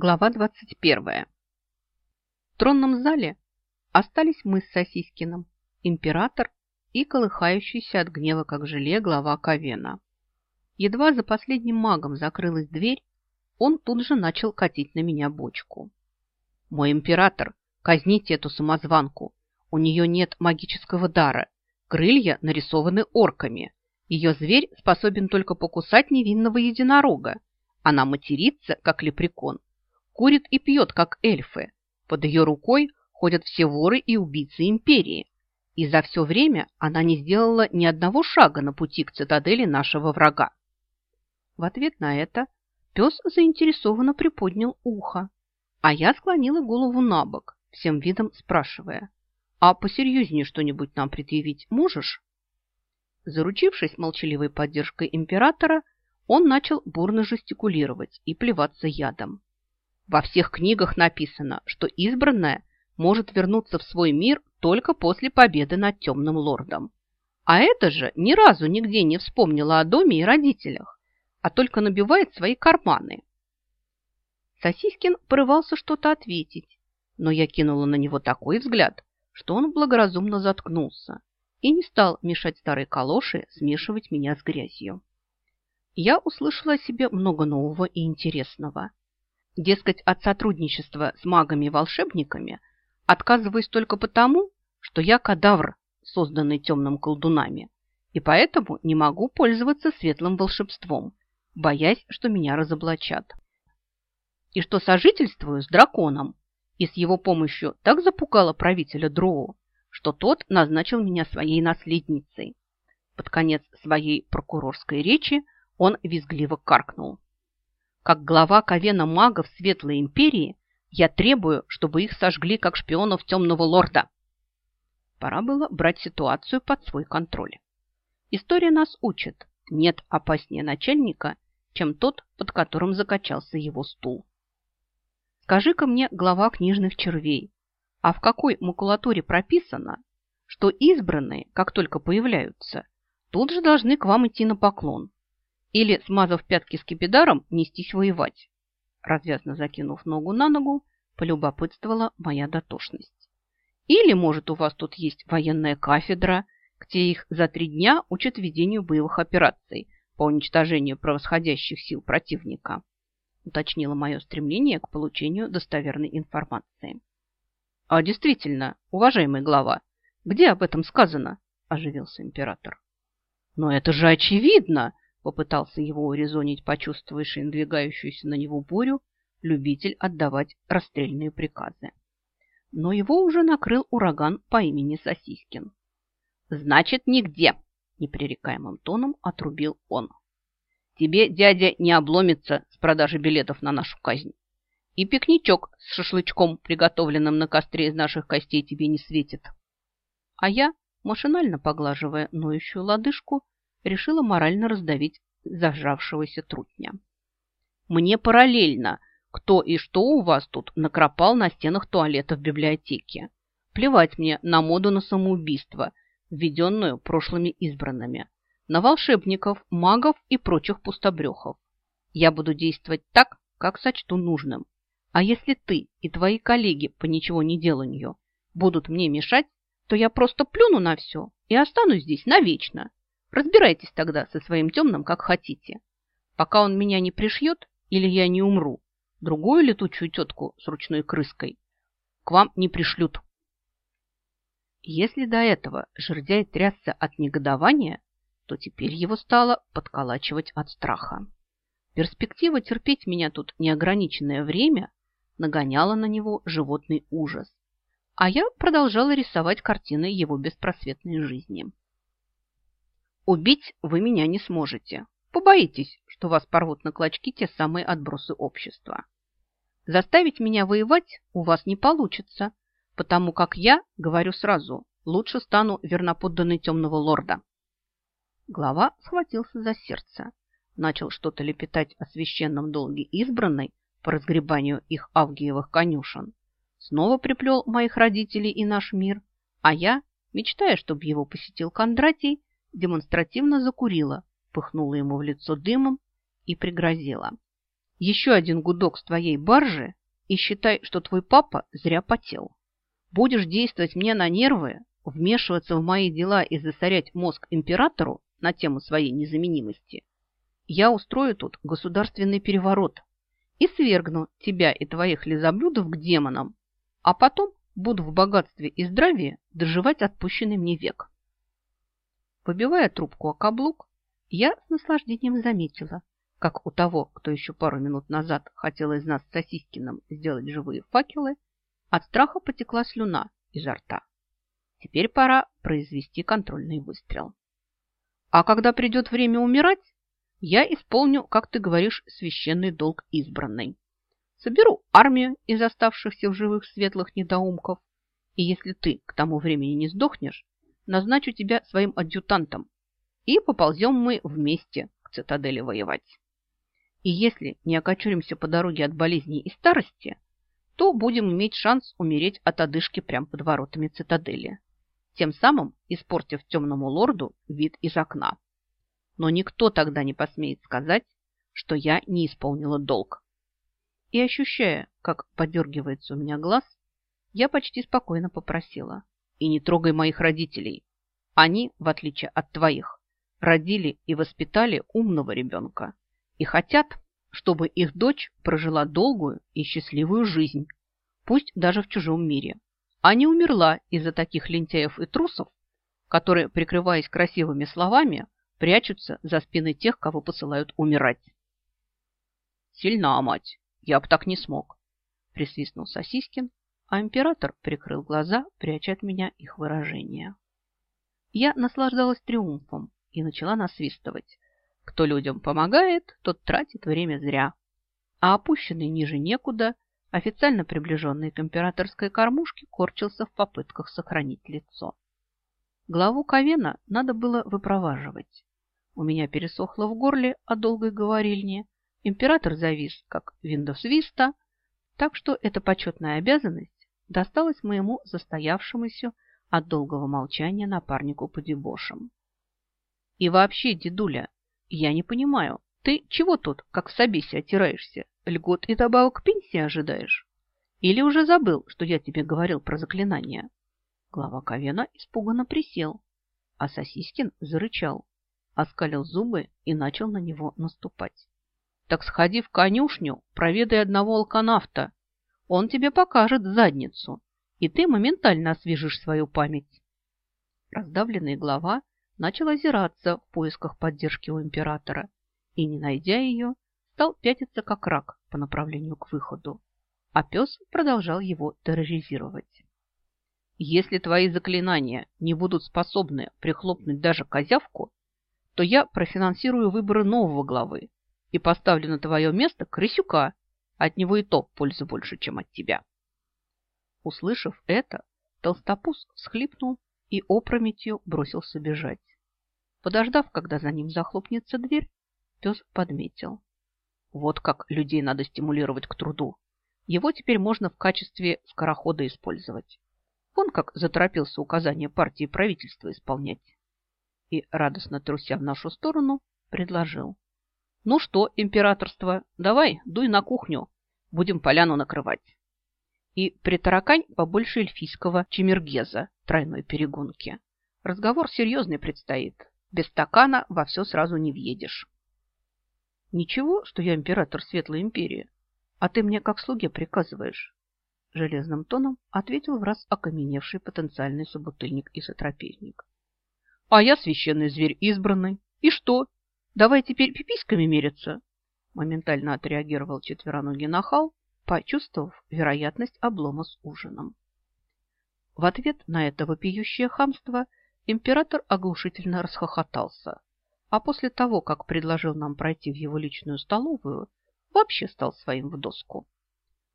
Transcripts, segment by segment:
Глава 21. В тронном зале остались мы с Сосискиным, император и колыхающийся от гнева, как желе, глава Ковена. Едва за последним магом закрылась дверь, он тут же начал катить на меня бочку. «Мой император, казните эту самозванку! У нее нет магического дара, крылья нарисованы орками. Ее зверь способен только покусать невинного единорога. Она матерится, как лепрекон, курит и пьет, как эльфы. Под ее рукой ходят все воры и убийцы империи. И за все время она не сделала ни одного шага на пути к цитадели нашего врага. В ответ на это пес заинтересованно приподнял ухо, а я склонила голову на бок, всем видом спрашивая, «А посерьезнее что-нибудь нам предъявить можешь?» Заручившись молчаливой поддержкой императора, он начал бурно жестикулировать и плеваться ядом. Во всех книгах написано, что избранная может вернуться в свой мир только после победы над темным лордом. А это же ни разу нигде не вспомнила о доме и родителях, а только набивает свои карманы. Сосискин порывался что-то ответить, но я кинула на него такой взгляд, что он благоразумно заткнулся и не стал мешать старой калоши смешивать меня с грязью. Я услышала о себе много нового и интересного. Дескать, от сотрудничества с магами и волшебниками отказываюсь только потому, что я кадавр, созданный темным колдунами, и поэтому не могу пользоваться светлым волшебством, боясь, что меня разоблачат. И что сожительствую с драконом, и с его помощью так запугала правителя Дроу, что тот назначил меня своей наследницей. Под конец своей прокурорской речи он визгливо каркнул. Как глава ковена магов Светлой Империи, я требую, чтобы их сожгли как шпионов темного лорда. Пора было брать ситуацию под свой контроль. История нас учит. Нет опаснее начальника, чем тот, под которым закачался его стул. Скажи-ка мне, глава книжных червей, а в какой макулатуре прописано, что избранные, как только появляются, тут же должны к вам идти на поклон, или, смазав пятки скипидаром, нестись воевать. Развязно закинув ногу на ногу, полюбопытствовала моя дотошность. Или, может, у вас тут есть военная кафедра, где их за три дня учат ведению боевых операций по уничтожению превосходящих сил противника, уточнило мое стремление к получению достоверной информации. А действительно, уважаемый глава, где об этом сказано? Оживился император. Но это же очевидно, Попытался его урезонить почувствовавший надвигающуюся на него бурю любитель отдавать расстрельные приказы. Но его уже накрыл ураган по имени Сосискин. «Значит, нигде!» – непререкаемым тоном отрубил он. «Тебе, дядя, не обломится с продажи билетов на нашу казнь. И пикничок с шашлычком, приготовленным на костре из наших костей, тебе не светит». А я, машинально поглаживая ноющую лодыжку, решила морально раздавить зажравшегося трутня. Мне параллельно, кто и что у вас тут накропал на стенах туалета в библиотеке. Плевать мне на моду на самоубийство, введенную прошлыми избранными, на волшебников, магов и прочих пустобрехов. Я буду действовать так, как сочту нужным. А если ты и твои коллеги по ничего не деланию будут мне мешать, то я просто плюну на все и останусь здесь навечно. Разбирайтесь тогда со своим темным, как хотите. Пока он меня не пришьет или я не умру, другую летучую тетку с ручной крыской к вам не пришлют. Если до этого жердяй трясся от негодования, то теперь его стало подколачивать от страха. Перспектива терпеть меня тут неограниченное время нагоняла на него животный ужас, а я продолжала рисовать картины его беспросветной жизни. Убить вы меня не сможете. Побоитесь, что вас порвут на клочки те самые отбросы общества. Заставить меня воевать у вас не получится, потому как я, говорю сразу, лучше стану верноподданной темного лорда. Глава схватился за сердце, начал что-то лепетать о священном долге избранной по разгребанию их авгиевых конюшен. Снова приплел моих родителей и наш мир, а я, мечтая, чтобы его посетил Кондратий, демонстративно закурила, пыхнула ему в лицо дымом и пригрозила. Еще один гудок с твоей баржи, и считай, что твой папа зря потел. Будешь действовать мне на нервы, вмешиваться в мои дела и засорять мозг императору на тему своей незаменимости, я устрою тут государственный переворот и свергну тебя и твоих лизоблюдов к демонам, а потом буду в богатстве и здравии доживать отпущенный мне век. Побивая трубку о каблук, я с наслаждением заметила, как у того, кто еще пару минут назад хотел из нас с Сосискиным сделать живые факелы, от страха потекла слюна изо рта. Теперь пора произвести контрольный выстрел. А когда придет время умирать, я исполню, как ты говоришь, священный долг избранный. Соберу армию из оставшихся в живых светлых недоумков, и если ты к тому времени не сдохнешь, назначу тебя своим адъютантом, и поползем мы вместе к цитадели воевать. И если не окочуримся по дороге от болезней и старости, то будем иметь шанс умереть от одышки прямо под воротами цитадели, тем самым испортив темному лорду вид из окна. Но никто тогда не посмеет сказать, что я не исполнила долг. И ощущая, как подергивается у меня глаз, я почти спокойно попросила. И не трогай моих родителей. Они, в отличие от твоих, родили и воспитали умного ребенка и хотят, чтобы их дочь прожила долгую и счастливую жизнь, пусть даже в чужом мире, а не умерла из-за таких лентяев и трусов, которые, прикрываясь красивыми словами, прячутся за спины тех, кого посылают умирать. «Сильна мать, я бы так не смог», – присвистнул Сосискин, а император прикрыл глаза, пряча от меня их выражение. Я наслаждалась триумфом и начала насвистывать, кто людям помогает, тот тратит время зря. А опущенный ниже некуда, официально приближенный к императорской кормушке, корчился в попытках сохранить лицо. Главу Ковена надо было выпроваживать. У меня пересохло в горле от долгой говорильни. Император завис, как Windows Vista, так что эта почетная обязанность досталась моему застоявшемуся от долгого молчания напарнику по дебошам. И вообще, дедуля, я не понимаю, ты чего тут, как в собесе, отираешься? Льгот и добавок пенсии ожидаешь? Или уже забыл, что я тебе говорил про заклинание? Глава Ковена испуганно присел, а Сосискин зарычал, оскалил зубы и начал на него наступать. Так сходи в конюшню, проведай одного алканавта. Он тебе покажет задницу, и ты моментально освежишь свою память. Раздавленный глава начал озираться в поисках поддержки у императора и, не найдя ее, стал пятиться как рак по направлению к выходу, а пес продолжал его терроризировать. Если твои заклинания не будут способны прихлопнуть даже козявку, то я профинансирую выборы нового главы и поставлю на твое место крысюка. От него и то пользы больше, чем от тебя. Услышав это, толстопуз всхлипнул и опрометью бросился бежать. Подождав, когда за ним захлопнется дверь, пес подметил. Вот как людей надо стимулировать к труду. Его теперь можно в качестве скорохода использовать. Он как заторопился указания партии правительства исполнять. И, радостно труся в нашу сторону, предложил. Ну что, императорство, давай, дуй на кухню, будем поляну накрывать. И притаракань побольше эльфийского чемергеза тройной перегонки. Разговор серьезный предстоит. Без стакана во все сразу не въедешь. Ничего, что я император Светлой Империи, а ты мне как слуге приказываешь. Железным тоном ответил в раз окаменевший потенциальный собутыльник и сотрапезник. А я священный зверь избранный. И что? Давай теперь пиписьками мериться? Моментально отреагировал четвероногий нахал, почувствовав вероятность облома с ужином. В ответ на это вопиющее хамство – Император оглушительно расхохотался, а после того, как предложил нам пройти в его личную столовую, вообще стал своим в доску.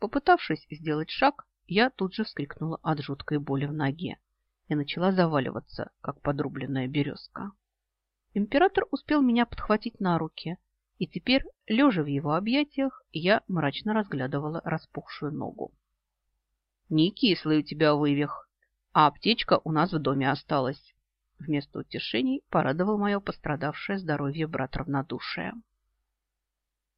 Попытавшись сделать шаг, я тут же вскрикнула от жуткой боли в ноге и начала заваливаться, как подрубленная березка. Император успел меня подхватить на руки, и теперь, лежа в его объятиях, я мрачно разглядывала распухшую ногу. «Не кислый у тебя вывих, а аптечка у нас в доме осталась. Вместо утешений порадовал мое пострадавшее здоровье брат равнодушия.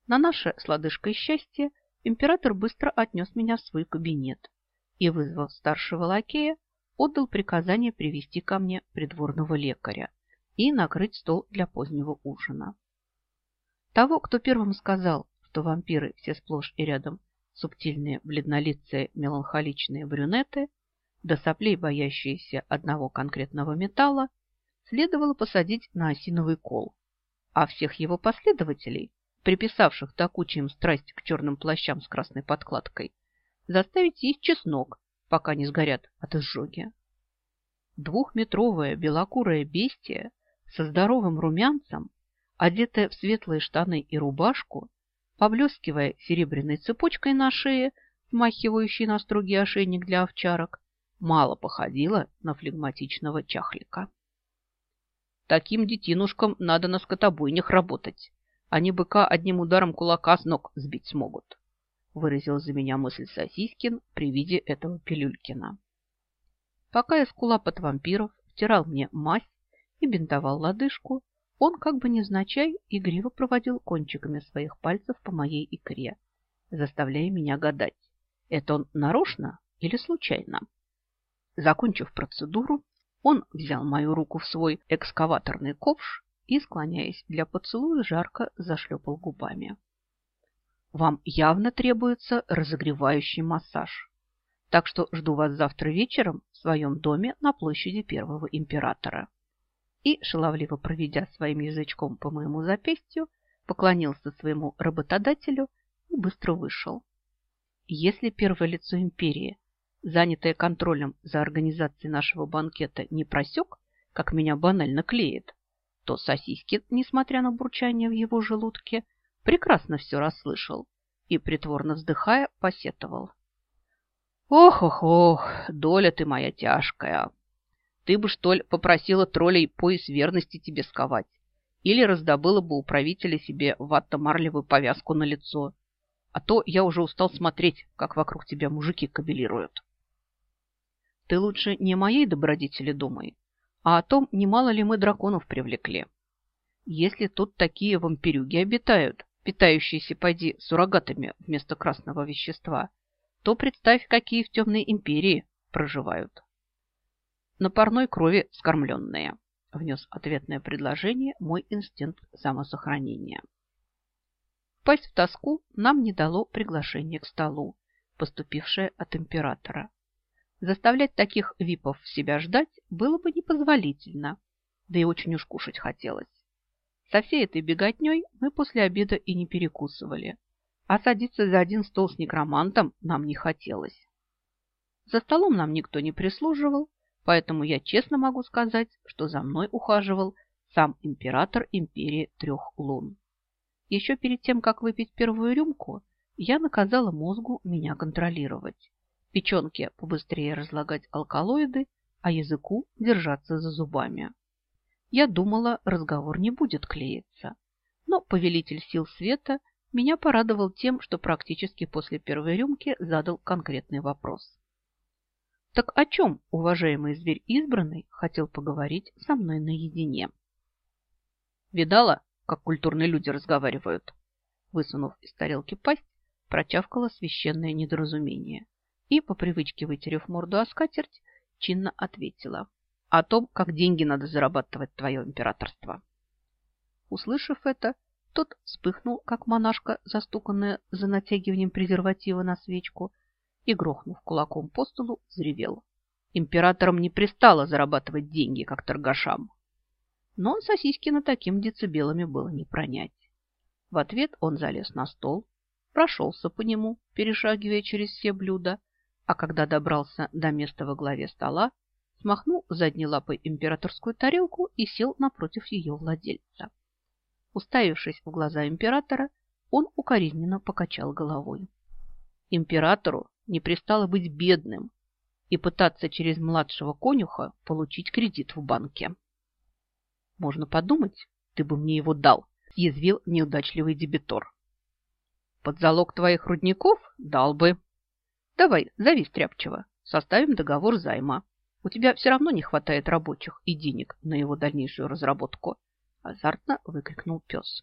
На наше с лодыжкой счастье император быстро отнес меня в свой кабинет и, вызвав старшего лакея, отдал приказание привести ко мне придворного лекаря и накрыть стол для позднего ужина. Того, кто первым сказал, что вампиры все сплошь и рядом субтильные, бледнолицые, меланхоличные брюнеты, до соплей боящиеся одного конкретного металла, следовало посадить на осиновый кол, а всех его последователей, приписавших докучим страсть к черным плащам с красной подкладкой, заставить есть чеснок, пока не сгорят от изжоги. Двухметровое белокурое бестие со здоровым румянцем, одетая в светлые штаны и рубашку, поблескивая серебряной цепочкой на шее, смахивающей на строгий ошейник для овчарок, мало походила на флегматичного чахлика. Таким детинушкам надо на скотобойнях работать. Они быка одним ударом кулака с ног сбить смогут, выразил за меня мысль Сосискин при виде этого Пилюлькина. Пока я скулапот вампиров втирал мне мазь и бинтовал лодыжку, он, как бы невзначай, игриво проводил кончиками своих пальцев по моей икре, заставляя меня гадать, это он нарочно или случайно. Закончив процедуру, он взял мою руку в свой экскаваторный ковш и, склоняясь для поцелуя, жарко зашлепал губами. Вам явно требуется разогревающий массаж. Так что жду вас завтра вечером в своем доме на площади Первого Императора. И, шаловливо проведя своим язычком по моему запястью, поклонился своему работодателю и быстро вышел. Если первое лицо империи, занятое контролем за организацией нашего банкета, не просек, как меня банально клеит, то Сосискин, несмотря на бурчание в его желудке, прекрасно все расслышал и, притворно вздыхая, посетовал. «Ох-ох-ох, доля ты моя тяжкая! Ты бы, что ли, попросила троллей пояс верности тебе сковать или раздобыла бы у правителя себе ватто-марлевую повязку на лицо, а то я уже устал смотреть, как вокруг тебя мужики кабелируют. Ты лучше не моей добродетели думай, а о том, немало ли мы драконов привлекли. Если тут такие вампирюги обитают, питающиеся, пойди, суррогатами вместо красного вещества, то представь, какие в темной империи проживают. На парной крови скормленные, внес ответное предложение мой инстинкт самосохранения. Впасть в тоску нам не дало приглашение к столу, поступившее от императора. Заставлять таких випов себя ждать было бы непозволительно, да и очень уж кушать хотелось. Со всей этой беготней мы после обеда и не перекусывали, а садиться за один стол с некромантом нам не хотелось. За столом нам никто не прислуживал, поэтому я честно могу сказать, что за мной ухаживал сам император империи трех лун. Еще перед тем, как выпить первую рюмку, я наказала мозгу меня контролировать печенке побыстрее разлагать алкалоиды, а языку держаться за зубами. Я думала, разговор не будет клеиться. Но повелитель сил света меня порадовал тем, что практически после первой рюмки задал конкретный вопрос. Так о чем уважаемый зверь избранный хотел поговорить со мной наедине? Видала, как культурные люди разговаривают? Высунув из тарелки пасть, прочавкало священное недоразумение и, по привычке вытерев морду о скатерть, чинно ответила. О том, как деньги надо зарабатывать твое императорство. Услышав это, тот вспыхнул, как монашка, застуканная за натягиванием презерватива на свечку, и, грохнув кулаком по столу, взревел. Императорам не пристало зарабатывать деньги, как торгашам. Но Сосискина таким децибелами было не пронять. В ответ он залез на стол, прошелся по нему, перешагивая через все блюда, а когда добрался до места во главе стола, смахнул задней лапой императорскую тарелку и сел напротив ее владельца. Уставившись в глаза императора, он укоризненно покачал головой. Императору не пристало быть бедным и пытаться через младшего конюха получить кредит в банке. Можно подумать, ты бы мне его дал, съязвил неудачливый дебитор. Под залог твоих рудников дал бы, Давай, зови Стряпчего, составим договор займа. У тебя все равно не хватает рабочих и денег на его дальнейшую разработку. Азартно выкрикнул пес.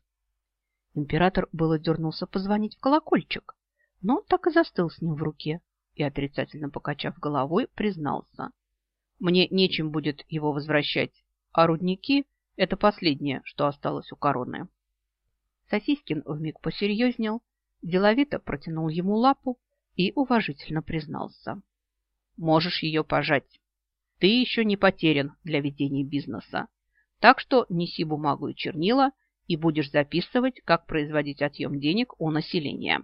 Император было дернулся позвонить в колокольчик, но так и застыл с ним в руке и, отрицательно покачав головой, признался. Мне нечем будет его возвращать, а рудники – это последнее, что осталось у короны. Сосискин вмиг посерьезнел, деловито протянул ему лапу и уважительно признался. Можешь ее пожать. Ты еще не потерян для ведения бизнеса. Так что неси бумагу и чернила – и будешь записывать, как производить отъем денег у населения.